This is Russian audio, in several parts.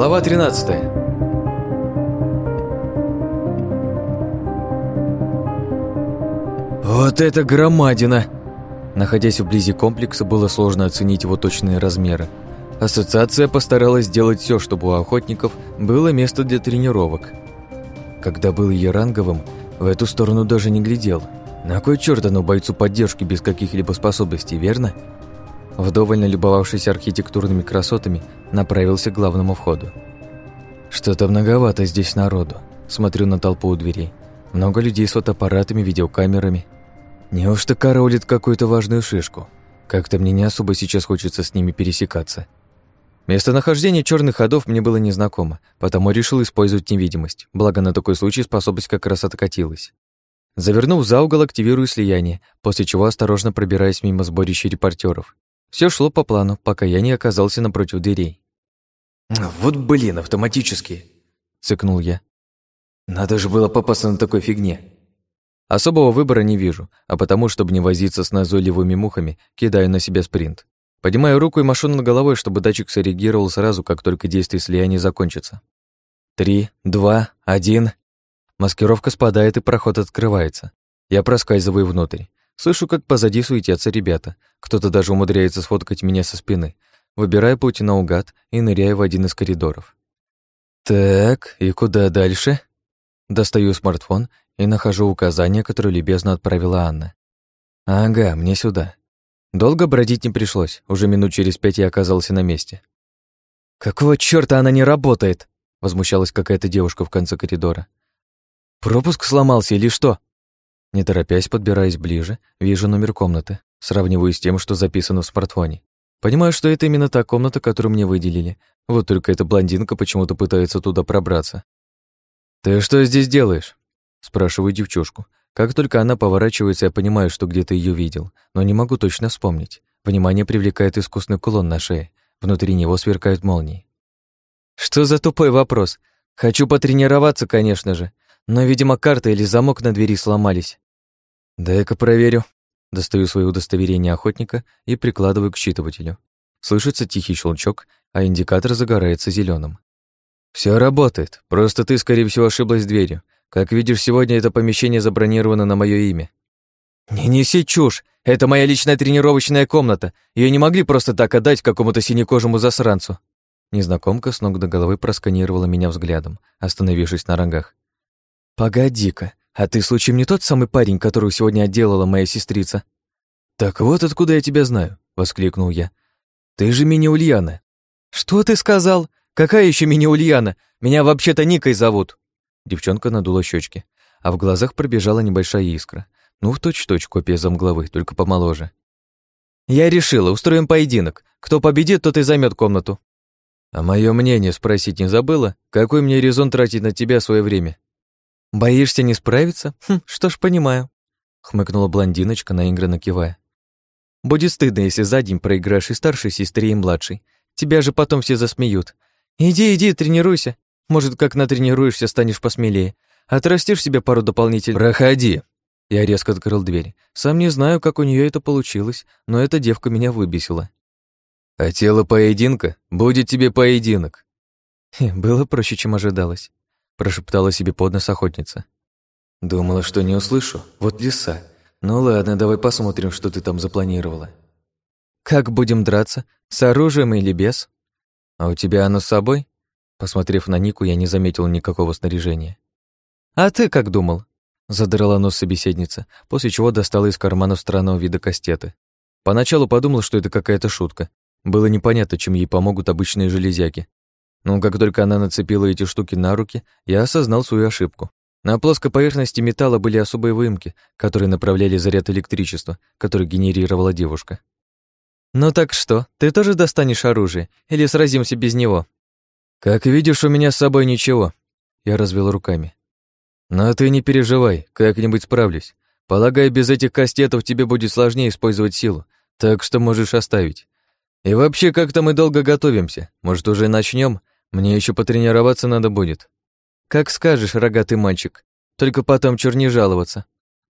Глава 13 Вот это громадина! Находясь вблизи комплекса, было сложно оценить его точные размеры. Ассоциация постаралась сделать все, чтобы у охотников было место для тренировок. Когда был Яранговым, в эту сторону даже не глядел. На кой черт оно бойцу поддержки без каких-либо способностей, верно? Вдоволь налюбовавшись архитектурными красотами, направился к главному входу. Что-то многовато здесь народу. Смотрю на толпу у дверей. Много людей с фотоаппаратами, видеокамерами. Неужто караулит какую-то важную шишку? Как-то мне не особо сейчас хочется с ними пересекаться. Местонахождение черных ходов мне было незнакомо, потому решил использовать невидимость, благо на такой случай способность как раз откатилась. Завернув за угол, активирую слияние, после чего осторожно пробираюсь мимо сборища репортеров. Все шло по плану, пока я не оказался напротив дверей. «Вот блин, автоматически!» — цыкнул я. «Надо же было попасться на такой фигне!» Особого выбора не вижу, а потому, чтобы не возиться с назойливыми мухами, кидаю на себя спринт. Поднимаю руку и машу над головой, чтобы датчик среагировал сразу, как только действие слияния закончится. Три, два, один. Маскировка спадает, и проход открывается. Я проскальзываю внутрь. Слышу, как позади суетятся ребята. Кто-то даже умудряется сфоткать меня со спины. Выбираю путь наугад и ныряю в один из коридоров. Так, и куда дальше? Достаю смартфон и нахожу указание, которое любезно отправила Анна. Ага, мне сюда. Долго бродить не пришлось. Уже минут через пять я оказался на месте. «Какого чёрта она не работает?» Возмущалась какая-то девушка в конце коридора. «Пропуск сломался или что?» Не торопясь, подбираясь ближе, вижу номер комнаты, сравниваю с тем, что записано в смартфоне. Понимаю, что это именно та комната, которую мне выделили. Вот только эта блондинка почему-то пытается туда пробраться. «Ты что здесь делаешь?» Спрашиваю девчушку. Как только она поворачивается, я понимаю, что где-то ее видел, но не могу точно вспомнить. Внимание привлекает искусный кулон на шее. Внутри него сверкают молнии. «Что за тупой вопрос? Хочу потренироваться, конечно же, но, видимо, карта или замок на двери сломались. Дай-ка проверю. Достаю свое удостоверение охотника и прикладываю к считывателю. Слышится тихий щелчок, а индикатор загорается зеленым. Все работает, просто ты, скорее всего, ошиблась дверью. Как видишь, сегодня это помещение забронировано на мое имя. Не неси чушь, это моя личная тренировочная комната. Ее не могли просто так отдать какому-то синекожему засранцу. Незнакомка с ног до головы просканировала меня взглядом, остановившись на рогах. «Погоди-ка, а ты случаем не тот самый парень, которого сегодня отделала моя сестрица?» «Так вот откуда я тебя знаю», — воскликнул я. «Ты же мини-Ульяна». «Что ты сказал? Какая еще мини-Ульяна? Меня вообще-то Никой зовут». Девчонка надула щечки, а в глазах пробежала небольшая искра. Ну, в точь-точь копия замглавы, только помоложе. «Я решила, устроим поединок. Кто победит, тот и займет комнату». «А мое мнение спросить не забыла? Какой мне резон тратить на тебя свое время?» «Боишься не справиться? Хм, что ж, понимаю», — хмыкнула блондиночка, наигранно кивая. «Будет стыдно, если за день проиграешь и старшей сестре, и младшей. Тебя же потом все засмеют. Иди, иди, тренируйся. Может, как натренируешься, станешь посмелее. Отрастишь себе пару дополнительных...» «Проходи!» Я резко открыл дверь. Сам не знаю, как у нее это получилось, но эта девка меня выбесила. «Хотела поединка? Будет тебе поединок!» Было проще, чем ожидалось прошептала себе под нос охотница. Думала, что не услышу. Вот лиса. Ну ладно, давай посмотрим, что ты там запланировала. Как будем драться? С оружием или без? А у тебя оно с собой? Посмотрев на Нику, я не заметил никакого снаряжения. А ты как думал? Задрала нос собеседница, после чего достала из кармана странного вида кастеты. Поначалу подумал, что это какая-то шутка. Было непонятно, чем ей помогут обычные железяки, но как только она нацепила эти штуки на руки, я осознал свою ошибку. На плоской поверхности металла были особые выемки, которые направляли заряд электричества, который генерировала девушка. «Ну так что, ты тоже достанешь оружие, или сразимся без него?» «Как видишь, у меня с собой ничего», — я развел руками. «Но ты не переживай, как-нибудь справлюсь. Полагаю, без этих кастетов тебе будет сложнее использовать силу, так что можешь оставить. И вообще, как-то мы долго готовимся. Может, уже начнем? Мне еще потренироваться надо будет. Как скажешь, рогатый мальчик. Только потом чур не жаловаться.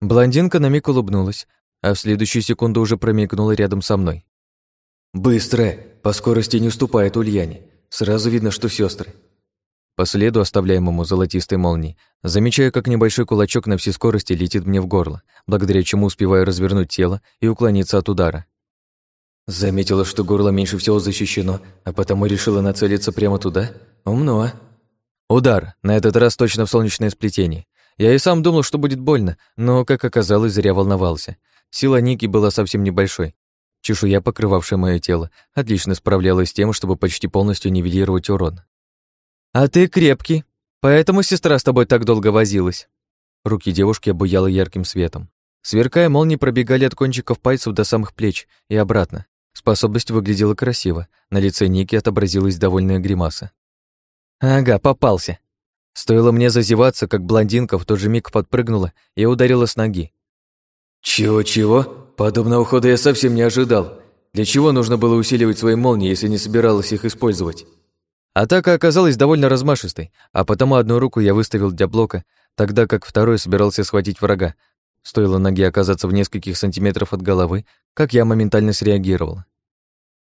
Блондинка на миг улыбнулась, а в следующую секунду уже промелькнула рядом со мной. «Быстро! По скорости не уступает Ульяне. Сразу видно, что сестры. По следу, оставляемому золотистой молнией, замечаю, как небольшой кулачок на всей скорости летит мне в горло, благодаря чему успеваю развернуть тело и уклониться от удара. Заметила, что горло меньше всего защищено, а потому решила нацелиться прямо туда? Умно. Удар, на этот раз точно в солнечное сплетение. Я и сам думал, что будет больно, но, как оказалось, зря волновался. Сила Ники была совсем небольшой. Чешуя, покрывавшая мое тело, отлично справлялась с тем, чтобы почти полностью нивелировать урон. «А ты крепкий, поэтому сестра с тобой так долго возилась». Руки девушки обуяло ярким светом. Сверкая, молнии пробегали от кончиков пальцев до самых плеч и обратно. Способность выглядела красиво. На лице Ники отобразилась довольная гримаса. «Ага, попался». Стоило мне зазеваться, как блондинка в тот же миг подпрыгнула и ударила с ноги. «Чего-чего? Подобного хода я совсем не ожидал. Для чего нужно было усиливать свои молнии, если не собиралась их использовать?» Атака оказалась довольно размашистой, а потому одну руку я выставил для блока, тогда как второй собирался схватить врага. Стоило ноге оказаться в нескольких сантиметров от головы, как я моментально среагировал.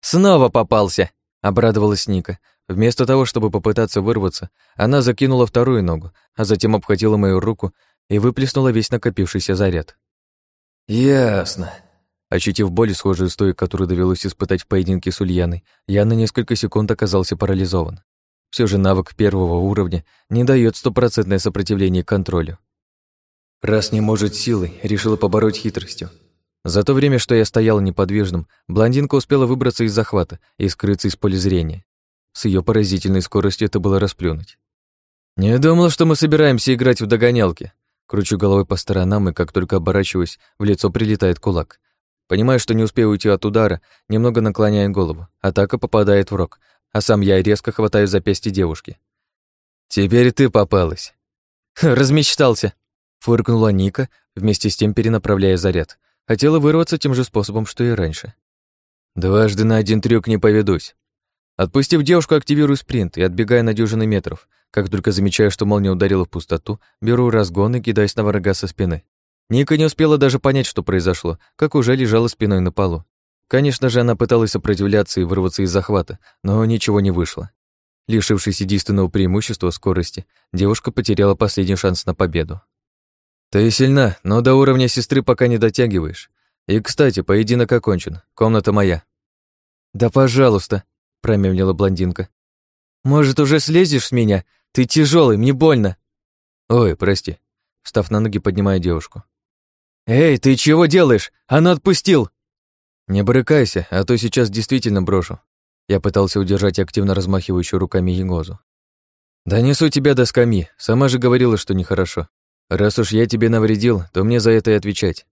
«Снова попался!» — обрадовалась Ника. Вместо того, чтобы попытаться вырваться, она закинула вторую ногу, а затем обхватила мою руку и выплеснула весь накопившийся заряд. «Ясно», Ощутив боль, схожую с той, которую довелось испытать в поединке с Ульяной, я на несколько секунд оказался парализован. Все же навык первого уровня не дает стопроцентное сопротивление контролю. Раз не может силой, решила побороть хитростью. За то время, что я стоял неподвижным, блондинка успела выбраться из захвата и скрыться из поля зрения. С ее поразительной скоростью это было расплюнуть. «Не думал, что мы собираемся играть в догонялки». Кручу головой по сторонам, и как только оборачиваюсь, в лицо прилетает кулак. Понимаю, что не успею уйти от удара, немного наклоняя голову. Атака попадает в рог, а сам я резко хватаю запястье девушки. «Теперь ты попалась». «Размечтался», — фыркнула Ника, вместе с тем перенаправляя заряд. Хотела вырваться тем же способом, что и раньше. «Дважды на один трюк не поведусь». Отпустив девушку, активирую спринт и отбегая на дюжины метров. Как только замечаю, что молния ударила в пустоту, беру разгон и кидаюсь на врага со спины. Ника не успела даже понять, что произошло, как уже лежала спиной на полу. Конечно же, она пыталась сопротивляться и вырваться из захвата, но ничего не вышло. Лишившись единственного преимущества скорости, девушка потеряла последний шанс на победу. «Ты сильна, но до уровня сестры пока не дотягиваешь. И, кстати, поединок окончен. Комната моя». «Да пожалуйста», — промямлила блондинка. «Может, уже слезешь с меня? Ты тяжелый, мне больно». «Ой, прости», — встав на ноги, поднимая девушку. «Эй, ты чего делаешь? Она отпустил!» «Не брыкайся, а то сейчас действительно брошу». Я пытался удержать активно размахивающую руками Егозу. «Да несу тебя до скамьи, сама же говорила, что нехорошо. Раз уж я тебе навредил, то мне за это и отвечать».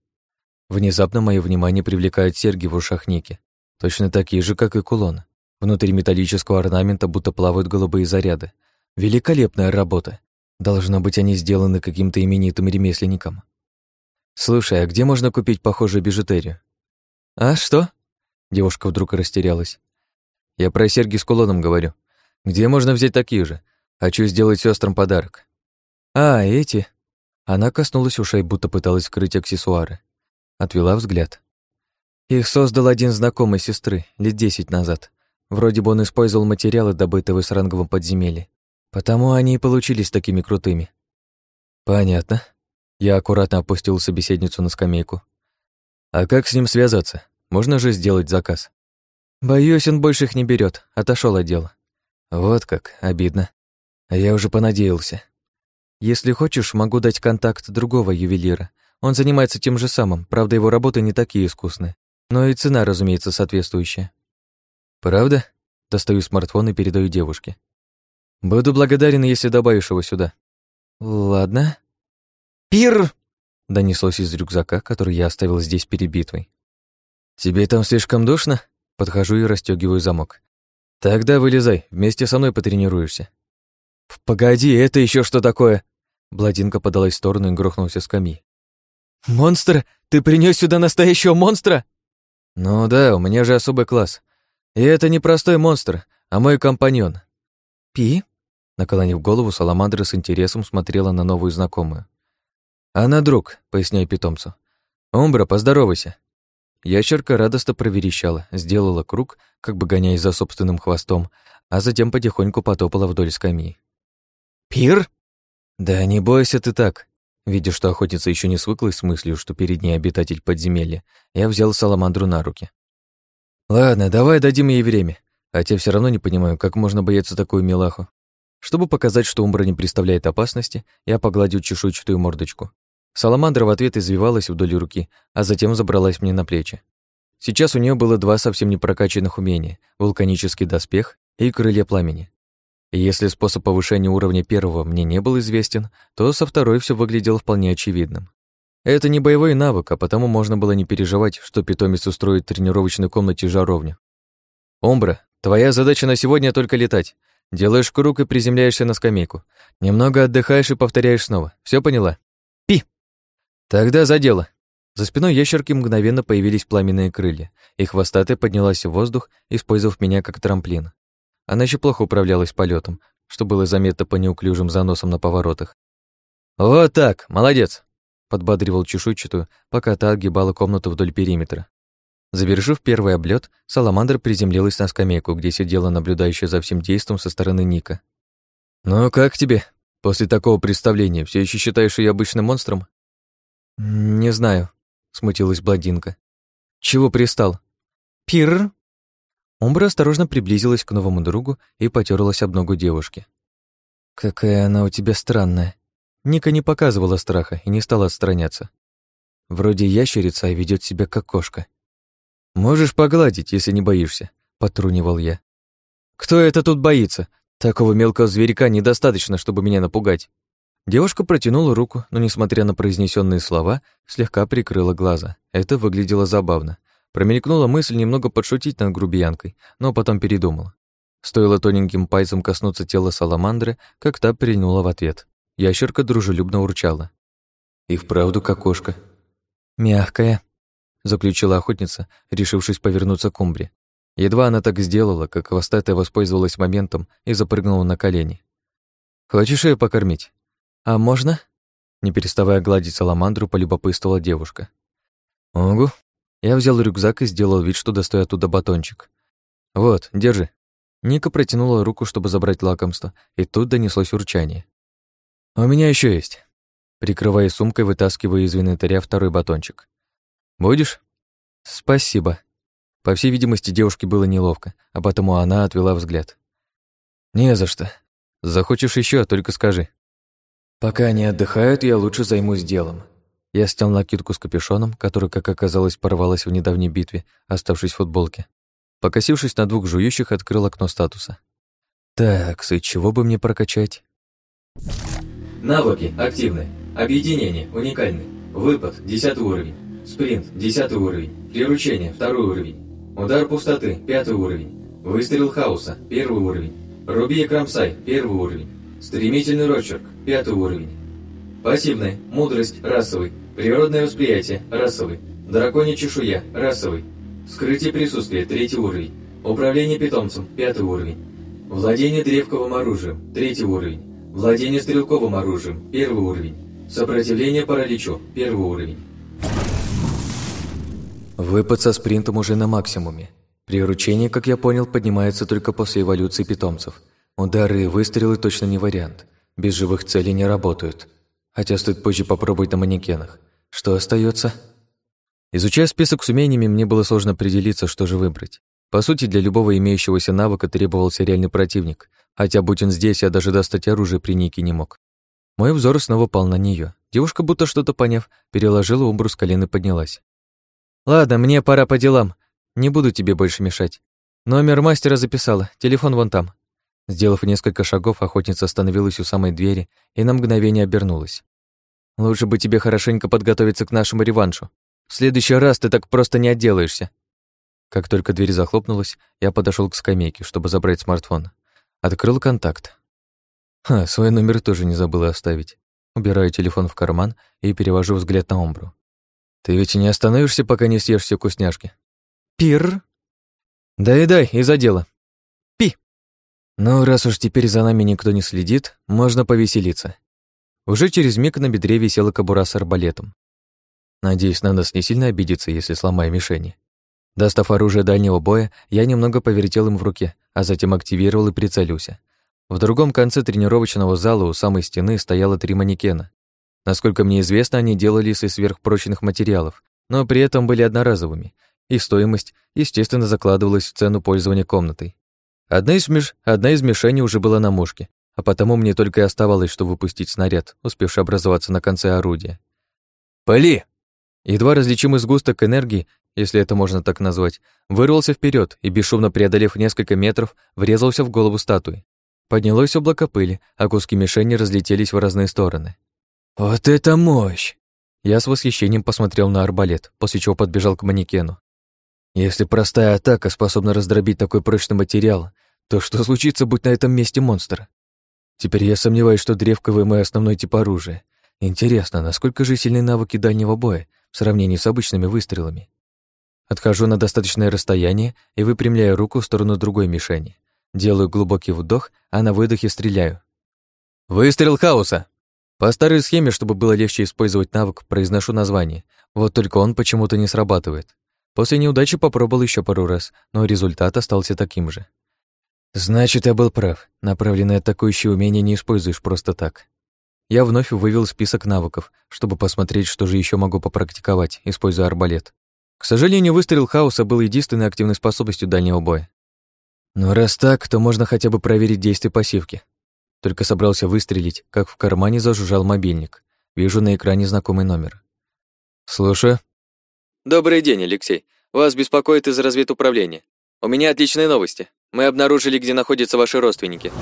Внезапно мое внимание привлекают серьги в ушах Ники. Точно такие же, как и кулон. Внутри металлического орнамента будто плавают голубые заряды. Великолепная работа. Должно быть, они сделаны каким-то именитым ремесленником. «Слушай, а где можно купить похожую бижутерию?» «А что?» Девушка вдруг растерялась. «Я про серьги с кулоном говорю. Где можно взять такие же? Хочу сделать сестрам подарок». «А, эти?» Она коснулась ушей, будто пыталась скрыть аксессуары. Отвела взгляд. Их создал один знакомый сестры лет десять назад. Вроде бы он использовал материалы, добытые в сранговом подземелье. Потому они и получились такими крутыми. Понятно. Я аккуратно опустил собеседницу на скамейку. А как с ним связаться? Можно же сделать заказ? Боюсь, он больше их не берет. Отошел от дела. Вот как, обидно. А я уже понадеялся. Если хочешь, могу дать контакт другого ювелира. Он занимается тем же самым, правда, его работы не такие искусные. Но и цена, разумеется, соответствующая. Правда? Достаю смартфон и передаю девушке. Буду благодарен, если добавишь его сюда. Ладно. «Пир!» — донеслось из рюкзака, который я оставил здесь перед битвой. «Тебе там слишком душно?» Подхожу и расстегиваю замок. «Тогда вылезай, вместе со мной потренируешься». «Погоди, это еще что такое?» Бладинка подалась в сторону и грохнулся с скамьи. «Монстр? Ты принес сюда настоящего монстра?» «Ну да, у меня же особый класс. И это не простой монстр, а мой компаньон». «Пи?» Наклонив голову, Саламандра с интересом смотрела на новую знакомую. «Она друг», — поясняю питомцу. «Умбра, поздоровайся». Ящерка радостно проверещала, сделала круг, как бы гоняясь за собственным хвостом, а затем потихоньку потопала вдоль скамьи. «Пир?» «Да не бойся ты так». Видя, что охотница еще не свыклась с мыслью, что перед ней обитатель подземелья, я взял саламандру на руки. «Ладно, давай дадим ей время. Хотя все равно не понимаю, как можно бояться такую милаху. Чтобы показать, что Умбра не представляет опасности, я погладил чешуйчатую мордочку. Саламандра в ответ извивалась вдоль руки, а затем забралась мне на плечи. Сейчас у нее было два совсем не прокачанных умения — вулканический доспех и крылья пламени. Если способ повышения уровня первого мне не был известен, то со второй все выглядело вполне очевидным. Это не боевой навык, а потому можно было не переживать, что питомец устроит в тренировочной комнате жаровню. «Омбра, твоя задача на сегодня только летать. Делаешь круг и приземляешься на скамейку. Немного отдыхаешь и повторяешь снова. Все поняла? Пи! Тогда за дело. За спиной ящерки мгновенно появились пламенные крылья, и хвостатая поднялась в воздух, использовав меня как трамплин. Она еще плохо управлялась полетом, что было заметно по неуклюжим заносам на поворотах. «Вот так, молодец!» — подбадривал чешуйчатую, пока та огибала комнату вдоль периметра. Завершив первый облет, Саламандра приземлилась на скамейку, где сидела наблюдающая за всем действом со стороны Ника. «Ну, как тебе? После такого представления все еще считаешь ее обычным монстром?» «Не знаю», — смутилась блондинка. «Чего пристал?» «Пир!» Умбра осторожно приблизилась к новому другу и потерлась об ногу девушки. «Какая она у тебя странная». Ника не показывала страха и не стала отстраняться. Вроде ящерица, а ведет себя как кошка. «Можешь погладить, если не боишься», — потрунивал я. «Кто это тут боится? Такого мелкого зверька недостаточно, чтобы меня напугать». Девушка протянула руку, но, несмотря на произнесенные слова, слегка прикрыла глаза. Это выглядело забавно. Промелькнула мысль немного подшутить над грубиянкой, но потом передумала. Стоило тоненьким пальцем коснуться тела саламандры, как та прильнула в ответ. Ящерка дружелюбно урчала. «И вправду как кошка». «Мягкая», заключила охотница, решившись повернуться к Умбре. Едва она так сделала, как хвостатая воспользовалась моментом и запрыгнула на колени. «Хочешь ее покормить?» «А можно?» Не переставая гладить саламандру, полюбопытствовала девушка. «Огу». Я взял рюкзак и сделал вид, что достаю оттуда батончик. «Вот, держи». Ника протянула руку, чтобы забрать лакомство, и тут донеслось урчание. «У меня еще есть». Прикрывая сумкой, вытаскиваю из инвентаря второй батончик. Будешь? Спасибо. По всей видимости, девушке было неловко, а потому она отвела взгляд. Не за что. Захочешь еще, только скажи. Пока они отдыхают, я лучше займусь делом. Я снял накидку с капюшоном, который, как оказалось, порвалась в недавней битве, оставшись в футболке. Покосившись на двух жующих, открыл окно статуса. Так, и чего бы мне прокачать? Навыки активны. Объединение уникальны. Выпад 10 уровень. Спринт – 10 уровень. Приручение – 2 уровень. Удар пустоты – 5 уровень. Выстрел хаоса – 1 уровень. Руби и кромсай – 1 уровень. Стремительный рочерк – 5 уровень. Пассивная – мудрость – расовый. Природное восприятие – расовый. Драконья чешуя – расовый. Скрытие присутствия – 3 уровень. Управление питомцем – 5 уровень. Владение древковым оружием – 3 уровень. Владение стрелковым оружием – 1 уровень. Сопротивление параличу – 1 уровень. Выпад со спринтом уже на максимуме. Приручение, как я понял, поднимается только после эволюции питомцев. Удары и выстрелы точно не вариант. Без живых целей не работают. Хотя стоит позже попробовать на манекенах. Что остается? Изучая список с умениями, мне было сложно определиться, что же выбрать. По сути, для любого имеющегося навыка требовался реальный противник, хотя, будь он здесь, я даже достать оружие при Нике не мог. Мой взор снова пал на нее. Девушка, будто что-то поняв, переложила умбру с колен и поднялась. «Ладно, мне пора по делам. Не буду тебе больше мешать. Номер мастера записала, телефон вон там». Сделав несколько шагов, охотница остановилась у самой двери и на мгновение обернулась. «Лучше бы тебе хорошенько подготовиться к нашему реваншу. В следующий раз ты так просто не отделаешься». Как только дверь захлопнулась, я подошел к скамейке, чтобы забрать смартфон. Открыл контакт. Ха, свой номер тоже не забыла оставить. Убираю телефон в карман и перевожу взгляд на Омбру. Ты ведь не остановишься, пока не съешь все вкусняшки? Пир. Дай-дай, и за дело. Ну, раз уж теперь за нами никто не следит, можно повеселиться. Уже через миг на бедре висела кобура с арбалетом. Надеюсь, на нас не сильно обидится, если сломаю мишени. Достав оружие дальнего боя, я немного повертел им в руке, а затем активировал и прицелился. В другом конце тренировочного зала у самой стены стояло три манекена. Насколько мне известно, они делались из сверхпрочных материалов, но при этом были одноразовыми. Их стоимость, естественно, закладывалась в цену пользования комнатой. Одна из, миш... Одна из мишеней уже была на мушке, а потому мне только и оставалось, что выпустить снаряд, успевший образоваться на конце орудия. «Пали!» Едва различимый сгусток энергии, если это можно так назвать, вырвался вперед и, бесшумно преодолев несколько метров, врезался в голову статуи. Поднялось облако пыли, а куски мишени разлетелись в разные стороны. «Вот это мощь!» Я с восхищением посмотрел на арбалет, после чего подбежал к манекену. Если простая атака способна раздробить такой прочный материал, то что случится, будь на этом месте монстр? Теперь я сомневаюсь, что древковый мой основной тип оружия. Интересно, насколько же сильны навыки дальнего боя в сравнении с обычными выстрелами? Отхожу на достаточное расстояние и выпрямляю руку в сторону другой мишени. Делаю глубокий вдох, а на выдохе стреляю. «Выстрел хаоса!» По старой схеме, чтобы было легче использовать навык, произношу название. Вот только он почему-то не срабатывает. После неудачи попробовал еще пару раз, но результат остался таким же. Значит, я был прав. Направленное атакующее умение не используешь просто так. Я вновь вывел список навыков, чтобы посмотреть, что же еще могу попрактиковать, используя арбалет. К сожалению, выстрел хаоса был единственной активной способностью дальнего боя. Но раз так, то можно хотя бы проверить действие пассивки. Только собрался выстрелить, как в кармане зажужжал мобильник. Вижу на экране знакомый номер. «Слушаю». «Добрый день, Алексей. Вас беспокоит из разведуправления. У меня отличные новости. Мы обнаружили, где находятся ваши родственники».